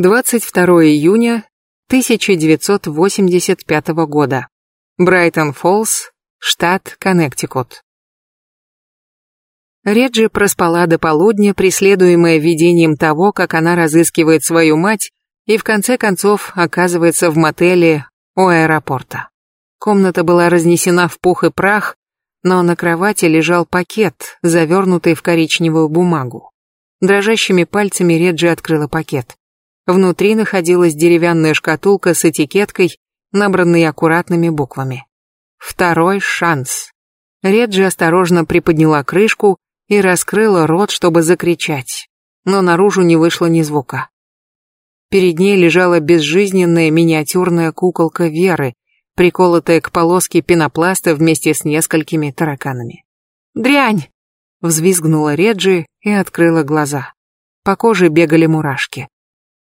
22 июня 1985 года. Брайтон-Фоллс, штат Коннектикут. Реджи проспала до полудня, преследуемая видением того, как она разыскивает свою мать и в конце концов оказывается в мотеле у аэропорта. Комната была разнесена в пух и прах, но на кровати лежал пакет, завернутый в коричневую бумагу. Дрожащими пальцами Реджи открыла пакет. Внутри находилась деревянная шкатулка с этикеткой, набранной аккуратными буквами. Второй шанс. Реджи осторожно приподняла крышку и раскрыла рот, чтобы закричать, но наружу не вышло ни звука. Перед ней лежала безжизненная миниатюрная куколка Веры, приколотая к полоске пенопласта вместе с несколькими тараканами. «Дрянь!» — взвизгнула Реджи и открыла глаза. По коже бегали мурашки.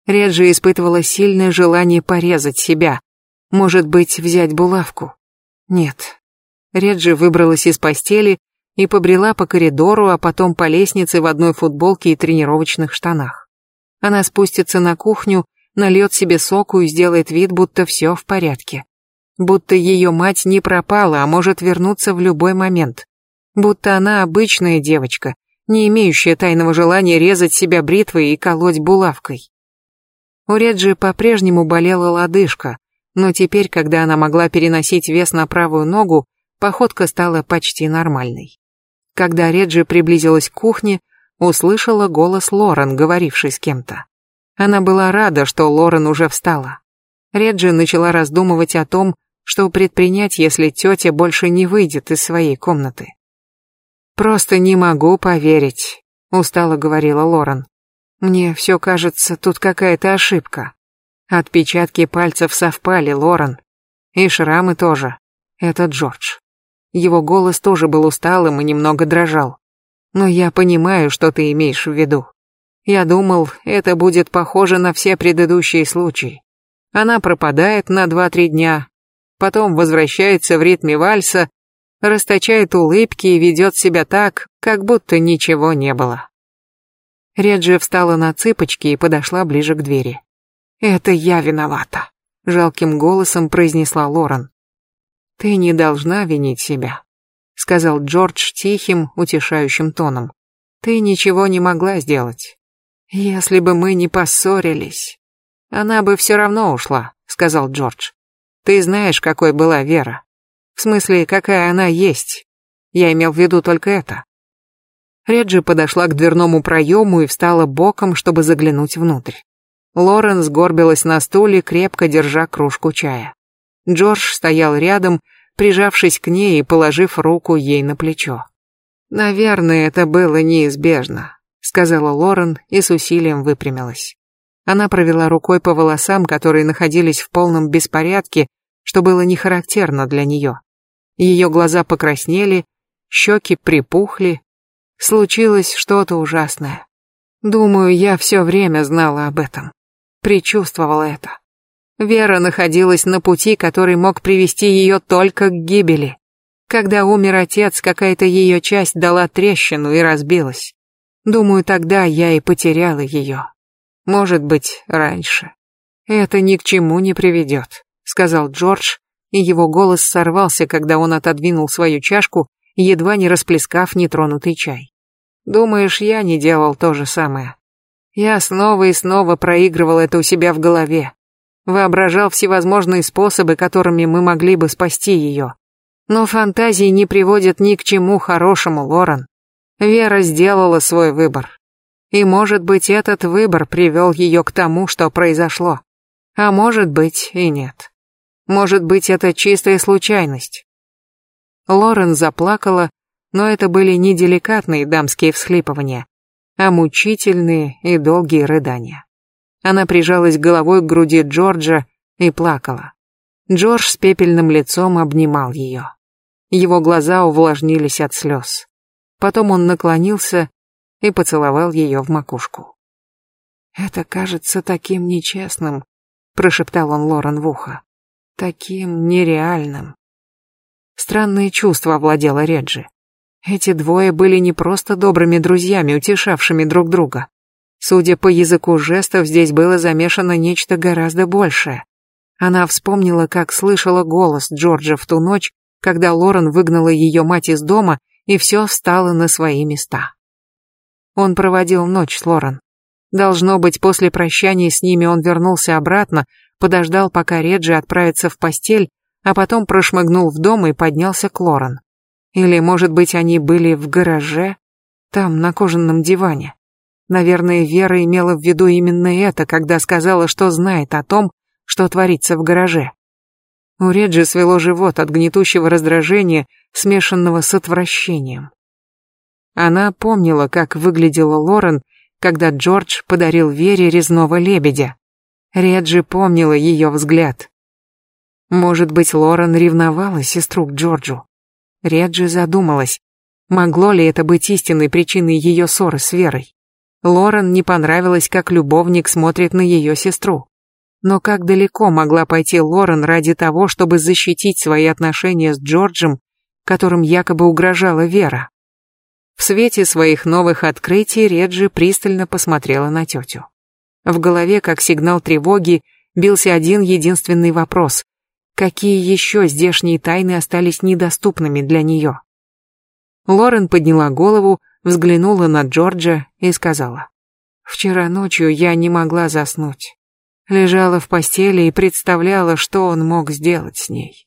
Реджи испытывала сильное желание порезать себя. Может быть, взять булавку? Нет. Реджи выбралась из постели и побрела по коридору, а потом по лестнице в одной футболке и тренировочных штанах. Она спустится на кухню, нальет себе соку и сделает вид, будто все в порядке. Будто ее мать не пропала, а может вернуться в любой момент. Будто она обычная девочка, не имеющая тайного желания резать себя бритвой и колоть булавкой. У Реджи по-прежнему болела лодыжка, но теперь, когда она могла переносить вес на правую ногу, походка стала почти нормальной. Когда Реджи приблизилась к кухне, услышала голос Лорен, говоривший с кем-то. Она была рада, что Лорен уже встала. Реджи начала раздумывать о том, что предпринять, если тетя больше не выйдет из своей комнаты. «Просто не могу поверить», — устало говорила Лорен. Мне все кажется, тут какая-то ошибка. Отпечатки пальцев совпали, Лорен. И шрамы тоже. Это Джордж. Его голос тоже был усталым и немного дрожал. Но я понимаю, что ты имеешь в виду. Я думал, это будет похоже на все предыдущие случаи. Она пропадает на два-три дня, потом возвращается в ритме вальса, расточает улыбки и ведет себя так, как будто ничего не было. Реджи встала на цыпочки и подошла ближе к двери. «Это я виновата», — жалким голосом произнесла Лорен. «Ты не должна винить себя», — сказал Джордж тихим, утешающим тоном. «Ты ничего не могла сделать. Если бы мы не поссорились...» «Она бы все равно ушла», — сказал Джордж. «Ты знаешь, какой была Вера. В смысле, какая она есть. Я имел в виду только это. Реджи подошла к дверному проему и встала боком, чтобы заглянуть внутрь. Лорен сгорбилась на стуле, крепко держа кружку чая. Джордж стоял рядом, прижавшись к ней и положив руку ей на плечо. «Наверное, это было неизбежно», — сказала Лорен и с усилием выпрямилась. Она провела рукой по волосам, которые находились в полном беспорядке, что было не характерно для нее. Ее глаза покраснели, щеки припухли, Случилось что-то ужасное. Думаю, я все время знала об этом. Причувствовала это. Вера находилась на пути, который мог привести ее только к гибели. Когда умер отец, какая-то ее часть дала трещину и разбилась. Думаю, тогда я и потеряла ее. Может быть, раньше. Это ни к чему не приведет, сказал Джордж, и его голос сорвался, когда он отодвинул свою чашку, едва не расплескав нетронутый чай. Думаешь, я не делал то же самое? Я снова и снова проигрывал это у себя в голове. Воображал всевозможные способы, которыми мы могли бы спасти ее. Но фантазии не приводят ни к чему хорошему, Лорен. Вера сделала свой выбор. И, может быть, этот выбор привел ее к тому, что произошло. А может быть и нет. Может быть, это чистая случайность. Лорен заплакала, но это были не деликатные дамские всхлипывания, а мучительные и долгие рыдания. Она прижалась головой к груди Джорджа и плакала. Джордж с пепельным лицом обнимал ее. Его глаза увлажнились от слез. Потом он наклонился и поцеловал ее в макушку. «Это кажется таким нечестным», — прошептал он Лорен в ухо. «Таким нереальным». Странное чувство овладело Реджи. Эти двое были не просто добрыми друзьями, утешавшими друг друга. Судя по языку жестов, здесь было замешано нечто гораздо большее. Она вспомнила, как слышала голос Джорджа в ту ночь, когда Лорен выгнала ее мать из дома, и все встало на свои места. Он проводил ночь с Лорен. Должно быть, после прощания с ними он вернулся обратно, подождал, пока Реджи отправится в постель, а потом прошмыгнул в дом и поднялся к Лорен. Или, может быть, они были в гараже, там, на кожаном диване. Наверное, Вера имела в виду именно это, когда сказала, что знает о том, что творится в гараже. У Реджи свело живот от гнетущего раздражения, смешанного с отвращением. Она помнила, как выглядела Лорен, когда Джордж подарил Вере резного лебедя. Реджи помнила ее взгляд. Может быть, Лорен ревновала сестру к Джорджу. Реджи задумалась, могло ли это быть истинной причиной ее ссоры с Верой. Лорен не понравилось, как любовник смотрит на ее сестру. Но как далеко могла пойти Лорен ради того, чтобы защитить свои отношения с Джорджем, которым якобы угрожала Вера? В свете своих новых открытий Реджи пристально посмотрела на тетю. В голове, как сигнал тревоги, бился один единственный вопрос. Какие еще здешние тайны остались недоступными для нее? Лорен подняла голову, взглянула на Джорджа и сказала. «Вчера ночью я не могла заснуть. Лежала в постели и представляла, что он мог сделать с ней.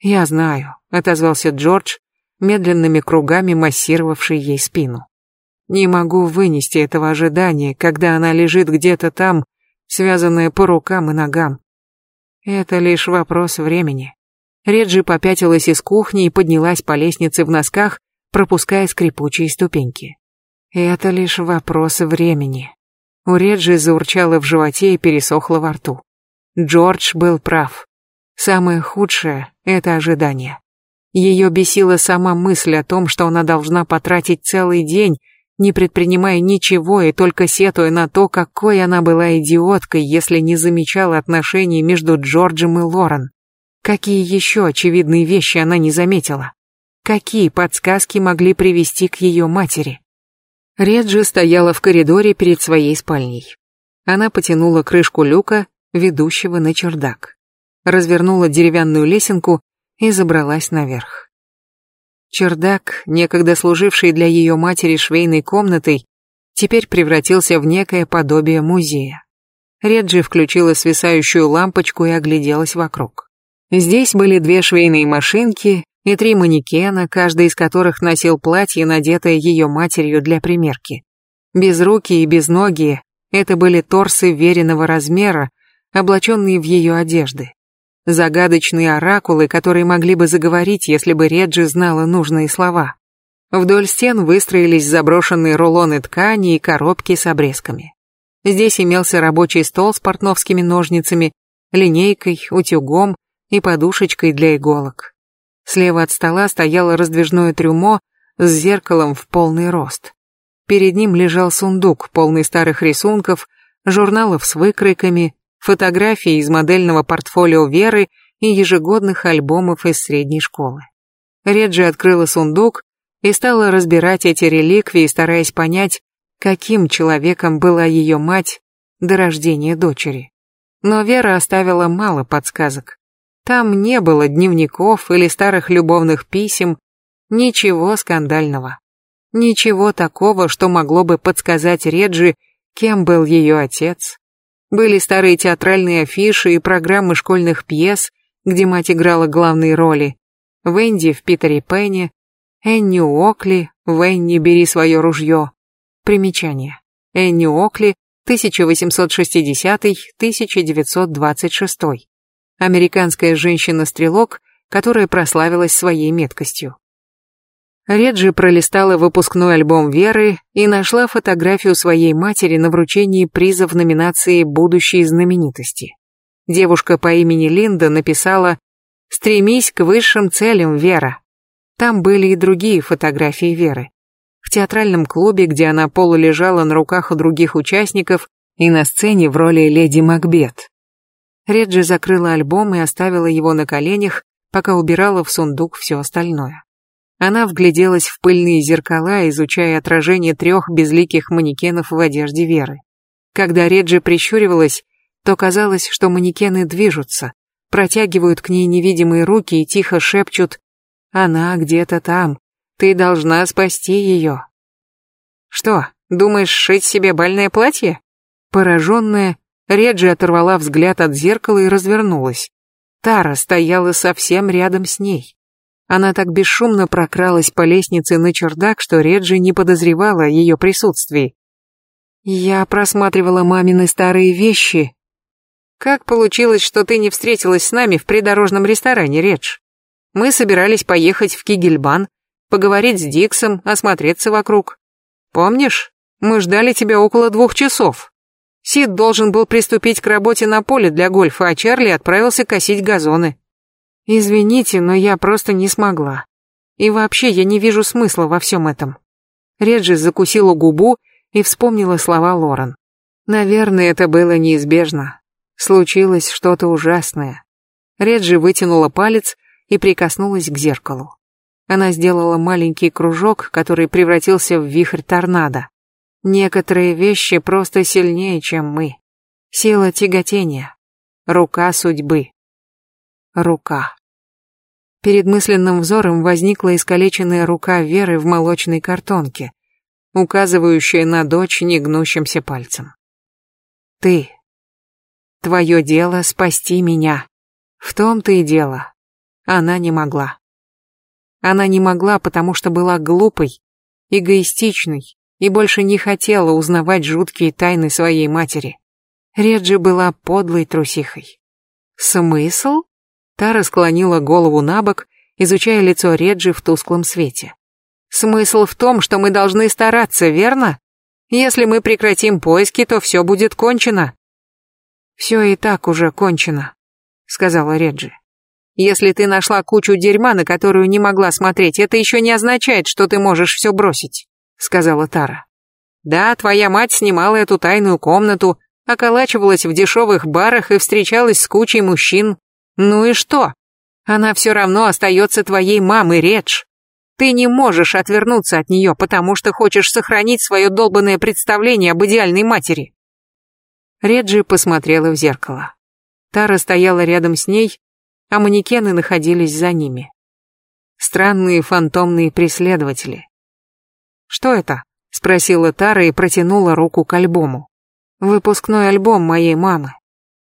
«Я знаю», — отозвался Джордж, медленными кругами массировавший ей спину. «Не могу вынести этого ожидания, когда она лежит где-то там, связанная по рукам и ногам. Это лишь вопрос времени». Реджи попятилась из кухни и поднялась по лестнице в носках, пропуская скрипучие ступеньки. «Это лишь вопрос времени». У Реджи заурчало в животе и пересохло во рту. Джордж был прав. Самое худшее — это ожидание. Ее бесила сама мысль о том, что она должна потратить целый день, не предпринимая ничего и только сетуя на то, какой она была идиоткой, если не замечала отношений между Джорджем и Лорен. Какие еще очевидные вещи она не заметила? Какие подсказки могли привести к ее матери? Реджи стояла в коридоре перед своей спальней. Она потянула крышку люка, ведущего на чердак. Развернула деревянную лесенку и забралась наверх. Чердак, некогда служивший для ее матери швейной комнатой, теперь превратился в некое подобие музея. Реджи включила свисающую лампочку и огляделась вокруг. Здесь были две швейные машинки и три манекена, каждый из которых носил платье, надетое ее матерью для примерки. Безрукие и безногие — это были торсы веренного размера, облаченные в ее одежды. Загадочные оракулы, которые могли бы заговорить, если бы Реджи знала нужные слова. Вдоль стен выстроились заброшенные рулоны ткани и коробки с обрезками. Здесь имелся рабочий стол с портновскими ножницами, линейкой, утюгом и подушечкой для иголок. Слева от стола стояло раздвижное трюмо с зеркалом в полный рост. Перед ним лежал сундук, полный старых рисунков, журналов с выкройками, фотографий из модельного портфолио Веры и ежегодных альбомов из средней школы. Реджи открыла сундук и стала разбирать эти реликвии, стараясь понять, каким человеком была ее мать до рождения дочери. Но Вера оставила мало подсказок. Там не было дневников или старых любовных писем, ничего скандального. Ничего такого, что могло бы подсказать Реджи, кем был ее отец. Были старые театральные афиши и программы школьных пьес, где мать играла главные роли. Венди в Питере Пенне, Энни Окли в «Энни, бери свое ружье». Примечание. Энни Окли, 1860-1926 американская женщина-стрелок, которая прославилась своей меткостью. Реджи пролистала выпускной альбом Веры и нашла фотографию своей матери на вручении приза в номинации «Будущие знаменитости». Девушка по имени Линда написала «Стремись к высшим целям, Вера». Там были и другие фотографии Веры. В театральном клубе, где она полулежала на руках у других участников, и на сцене в роли леди Макбет. Реджи закрыла альбом и оставила его на коленях, пока убирала в сундук все остальное. Она вгляделась в пыльные зеркала, изучая отражение трех безликих манекенов в одежде Веры. Когда Реджи прищуривалась, то казалось, что манекены движутся, протягивают к ней невидимые руки и тихо шепчут «Она где-то там, ты должна спасти ее». «Что, думаешь сшить себе бальное платье?» Пораженная, Реджи оторвала взгляд от зеркала и развернулась. Тара стояла совсем рядом с ней. Она так бесшумно прокралась по лестнице на чердак, что Реджи не подозревала о ее присутствии. Я просматривала мамины старые вещи. Как получилось, что ты не встретилась с нами в придорожном ресторане, Редж? Мы собирались поехать в Кигельбан, поговорить с Диксом, осмотреться вокруг. Помнишь? Мы ждали тебя около двух часов. Сид должен был приступить к работе на поле для гольфа, а Чарли отправился косить газоны. Извините, но я просто не смогла. И вообще я не вижу смысла во всем этом. Реджи закусила губу и вспомнила слова Лорен. Наверное, это было неизбежно. Случилось что-то ужасное. Реджи вытянула палец и прикоснулась к зеркалу. Она сделала маленький кружок, который превратился в вихрь торнадо. Некоторые вещи просто сильнее, чем мы. Сила тяготения. Рука судьбы. Рука. Перед мысленным взором возникла искалеченная рука Веры в молочной картонке, указывающая на дочь негнущимся пальцем. Ты. Твое дело спасти меня. В том-то и дело. Она не могла. Она не могла, потому что была глупой, эгоистичной и больше не хотела узнавать жуткие тайны своей матери. Реджи была подлой трусихой. Смысл? Тара склонила голову на бок, изучая лицо Реджи в тусклом свете. «Смысл в том, что мы должны стараться, верно? Если мы прекратим поиски, то все будет кончено». «Все и так уже кончено», — сказала Реджи. «Если ты нашла кучу дерьма, на которую не могла смотреть, это еще не означает, что ты можешь все бросить», — сказала Тара. «Да, твоя мать снимала эту тайную комнату, околачивалась в дешевых барах и встречалась с кучей мужчин, ну и что? Она все равно остается твоей мамой, Редж. Ты не можешь отвернуться от нее, потому что хочешь сохранить свое долбанное представление об идеальной матери. Реджи посмотрела в зеркало. Тара стояла рядом с ней, а манекены находились за ними. Странные фантомные преследователи. «Что это?» — спросила Тара и протянула руку к альбому. «Выпускной альбом моей мамы.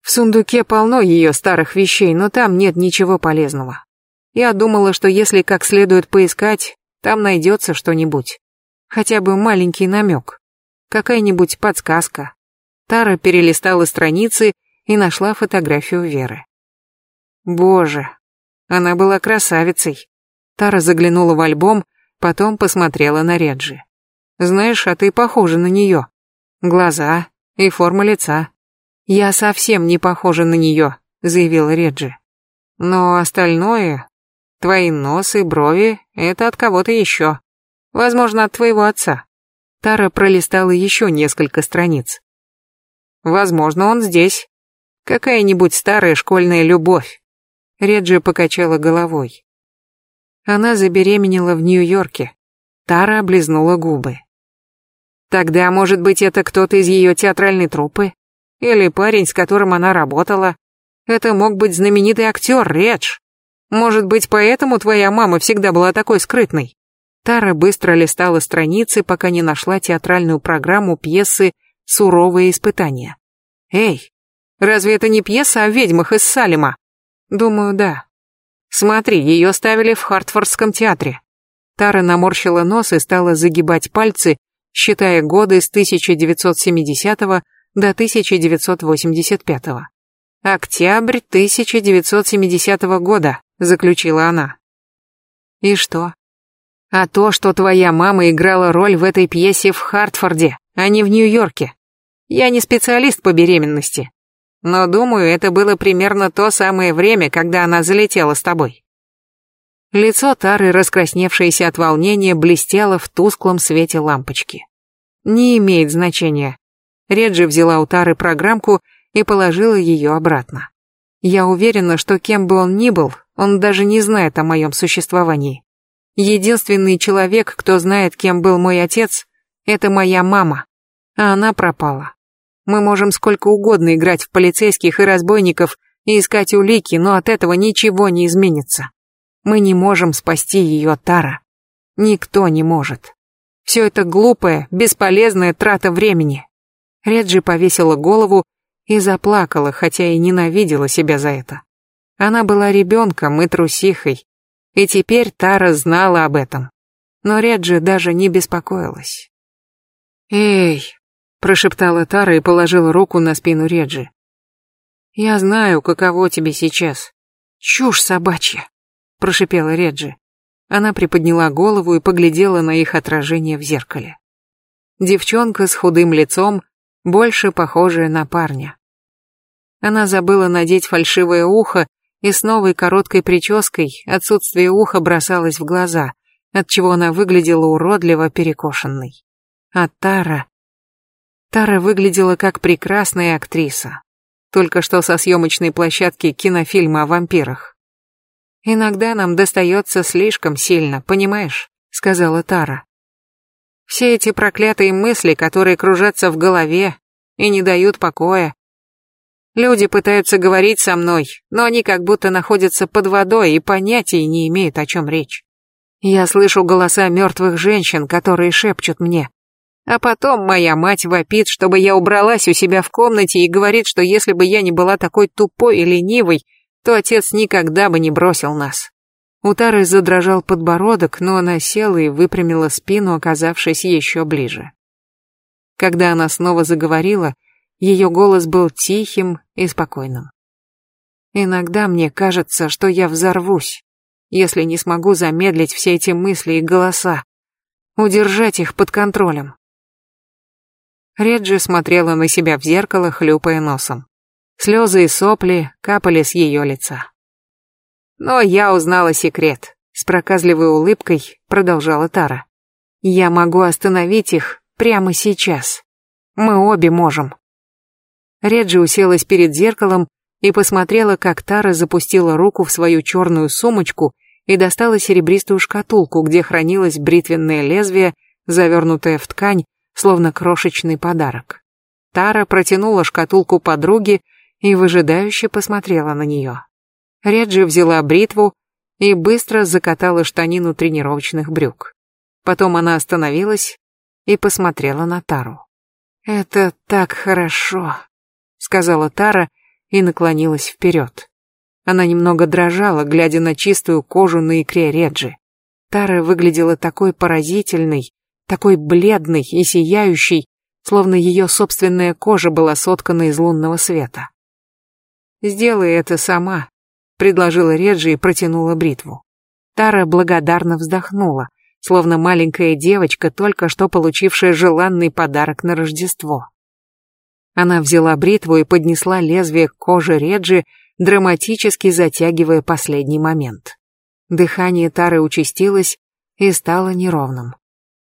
В сундуке полно ее старых вещей, но там нет ничего полезного. Я думала, что если как следует поискать, там найдется что-нибудь. Хотя бы маленький намек. Какая-нибудь подсказка. Тара перелистала страницы и нашла фотографию Веры. Боже, она была красавицей. Тара заглянула в альбом, потом посмотрела на Реджи. Знаешь, а ты похожа на нее. Глаза и форма лица. «Я совсем не похожа на нее», — заявил Реджи. «Но остальное, твои нос и брови, это от кого-то еще. Возможно, от твоего отца». Тара пролистала еще несколько страниц. «Возможно, он здесь. Какая-нибудь старая школьная любовь». Реджи покачала головой. Она забеременела в Нью-Йорке. Тара облизнула губы. Тогда, может быть, это кто-то из ее театральной труппы? Или парень, с которым она работала. Это мог быть знаменитый актер Редж. Может быть, поэтому твоя мама всегда была такой скрытной? Тара быстро листала страницы, пока не нашла театральную программу пьесы «Суровые испытания». Эй, разве это не пьеса о ведьмах из Салема? Думаю, да. Смотри, ее ставили в Хартфордском театре. Тара наморщила нос и стала загибать пальцы, считая годы с 1970 до 1985 -го. «Октябрь 1970 года», — заключила она. «И что?» «А то, что твоя мама играла роль в этой пьесе в Хартфорде, а не в Нью-Йорке. Я не специалист по беременности, но думаю, это было примерно то самое время, когда она залетела с тобой». Лицо Тары, раскрасневшееся от волнения, блестело в тусклом свете лампочки. «Не имеет значения. Реджи взяла у Тары программку и положила ее обратно. Я уверена, что кем бы он ни был, он даже не знает о моем существовании. Единственный человек, кто знает, кем был мой отец, это моя мама, а она пропала. Мы можем сколько угодно играть в полицейских и разбойников и искать улики, но от этого ничего не изменится. Мы не можем спасти ее, Тара. Никто не может. Все это глупая, бесполезная трата времени. Реджи повесила голову и заплакала, хотя и ненавидела себя за это. Она была ребенком и трусихой, и теперь Тара знала об этом. Но Реджи даже не беспокоилась. «Эй!» – прошептала Тара и положила руку на спину Реджи. «Я знаю, каково тебе сейчас. Чушь собачья!» – прошипела Реджи. Она приподняла голову и поглядела на их отражение в зеркале. Девчонка с худым лицом, больше похожая на парня. Она забыла надеть фальшивое ухо, и с новой короткой прической отсутствие уха бросалось в глаза, отчего она выглядела уродливо перекошенной. А Тара... Тара выглядела как прекрасная актриса, только что со съемочной площадки кинофильма о вампирах. «Иногда нам достается слишком сильно, понимаешь?» — сказала Тара. «Все эти проклятые мысли, которые кружатся в голове и не дают покоя, Люди пытаются говорить со мной, но они как будто находятся под водой и понятия не имеют, о чем речь. Я слышу голоса мертвых женщин, которые шепчут мне. А потом моя мать вопит, чтобы я убралась у себя в комнате и говорит, что если бы я не была такой тупой и ленивой, то отец никогда бы не бросил нас. У Тары задрожал подбородок, но она села и выпрямила спину, оказавшись еще ближе. Когда она снова заговорила, ее голос был тихим и спокойным. Иногда мне кажется, что я взорвусь, если не смогу замедлить все эти мысли и голоса, удержать их под контролем. Реджи смотрела на себя в зеркало, хлюпая носом. Слезы и сопли капали с ее лица. Но я узнала секрет. С проказливой улыбкой продолжала Тара. Я могу остановить их прямо сейчас. Мы обе можем. Реджи уселась перед зеркалом и посмотрела, как Тара запустила руку в свою черную сумочку и достала серебристую шкатулку, где хранилось бритвенное лезвие, завернутое в ткань, словно крошечный подарок. Тара протянула шкатулку подруге и выжидающе посмотрела на нее. Реджи взяла бритву и быстро закатала штанину тренировочных брюк. Потом она остановилась и посмотрела на Тару. «Это так хорошо», сказала Тара и наклонилась вперед. Она немного дрожала, глядя на чистую кожу на икре Реджи. Тара выглядела такой поразительной, такой бледной и сияющей, словно ее собственная кожа была соткана из лунного света. «Сделай это сама», — предложила Реджи и протянула бритву. Тара благодарно вздохнула, словно маленькая девочка, только что получившая желанный подарок на Рождество. Она взяла бритву и поднесла лезвие к коже Реджи, драматически затягивая последний момент. Дыхание Тары участилось и стало неровным.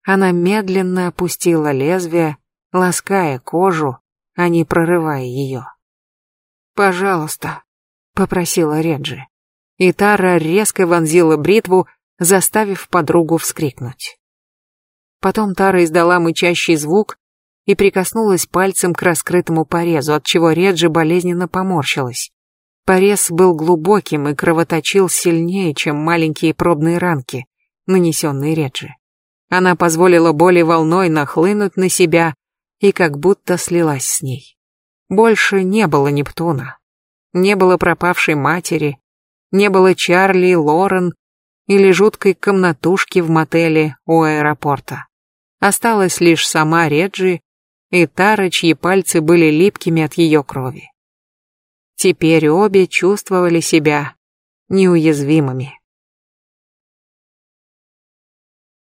Она медленно опустила лезвие, лаская кожу, а не прорывая ее. «Пожалуйста», — попросила Реджи. И Тара резко вонзила бритву, заставив подругу вскрикнуть. Потом Тара издала мычащий звук, и прикоснулась пальцем к раскрытому порезу, от чего Реджи болезненно поморщилась. Порез был глубоким и кровоточил сильнее, чем маленькие пробные ранки, нанесенные Реджи. Она позволила боли волной нахлынуть на себя и как будто слилась с ней. Больше не было Нептуна, не было пропавшей матери, не было Чарли и Лорен или жуткой комнатушки в мотеле у аэропорта. Осталась лишь сама Реджи и Тара, чьи пальцы были липкими от ее крови. Теперь обе чувствовали себя неуязвимыми.